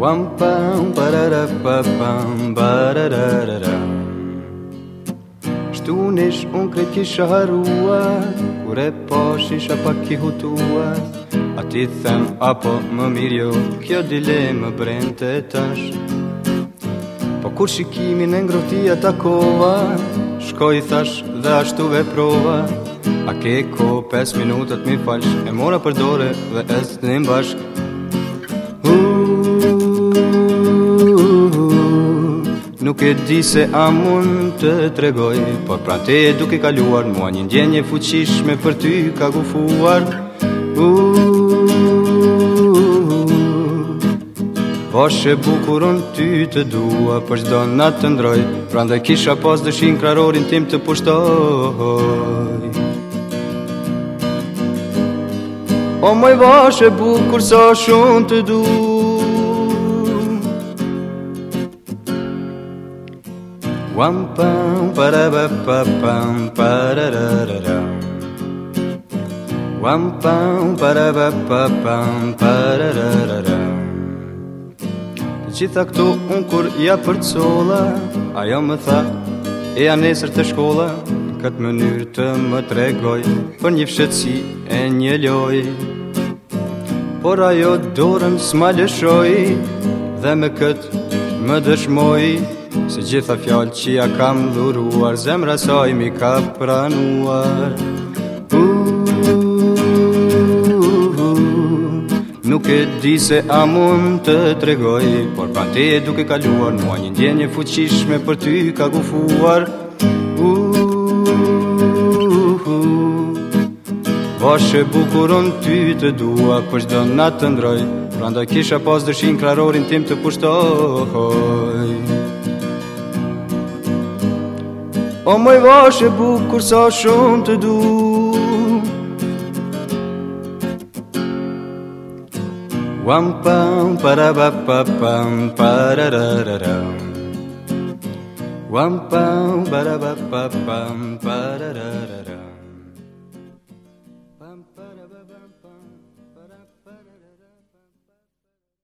Wam pam parara pa pam un kret kisha Kur e posh isha pak i hutua A ti them apo më mirjo Kjo dilemë brente tash Po kur shikimin e ngroti atakova Shkoj thash dhe ashtu veprova A ke ko 5 minutët mi falsh E mora për dore dhe es ne një bashk Nuk e di se a mund të tregoj Por pra te e duke kaluar Mua një ndjenje fuqishme për ty ka gufuar Po shë bukuron ty të dua Për shdo nga të ndroj Pra ndaj kisha pas dëshin krarorin tim të pushtoj O moj vashë bukur sa shumë të dua Wam pam para ba pa pam para ra ra ra Wam pam para ba pa pam para ra ra ra Gjitha këtu un kur ja përcola ajo më tha e ja nesër te shkolla Këtë mënyrë të më tregoj për një fshëtsi e një lojë por ajo dorën smalëshoi dhe me kët më dëshmoi Se gjitha fjallë që ja kam dhuruar Zemra saj mi ka pranuar uh, Nuk e di se a mund të tregoj Por pa te duke kaluar Mua një ndjenje fuqishme për ty ka gufuar Po uh, shë bukuron ty të dua Për shdo nga të ndroj Pra nda kisha pas dëshin krarorin tim të pushtoj O Omoj vaše bukur sa shumë të du Wam pam para ba pa pam para ra ra ra Wam pam para ba pa pam para ra ra ra Pam para ba pam para